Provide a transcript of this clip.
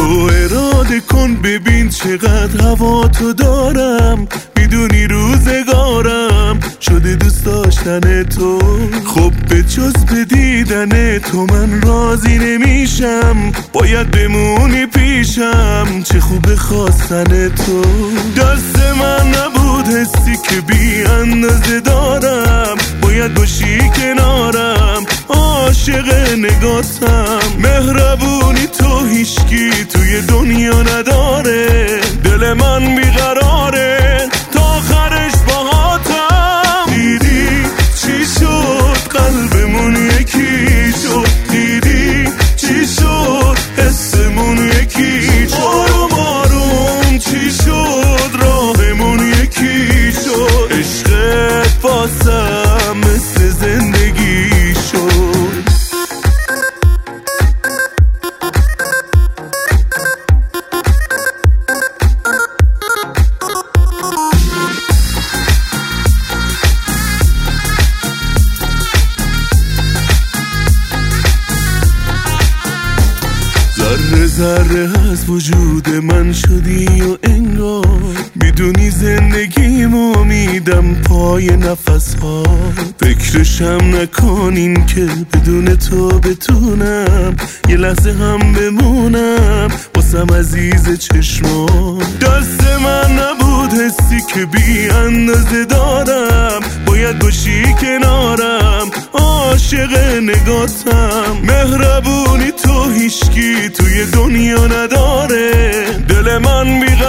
تو اراده کن ببین چقدر هوا تو دارم. می‌دونی روزگارم شده دوست داشتن تو. خب به جز به دیدن تو من راضی نمیشم. باید بمونی پیشم چه خوب خواستن تو. دست من نبود حسی که بی اندازه دارم. باید باشی عاشق نگاتم مهربونی تو هیشکی توی دنیا نداره. دل من بیقراره. ذره ذره از وجود من شدی و انگار می‌دونی زندگیم میدم پای نفس ها فکرشم نکنین که بدون تو بتونم. یه لحظه هم بمونم باسم عزیز چشما دست من نبود حسی که بی اندازه دارم. باید باشی کنارم. عاشق نگاتم. مهربونی تو هیشکی توی دنیا نداره. دل من بیقرار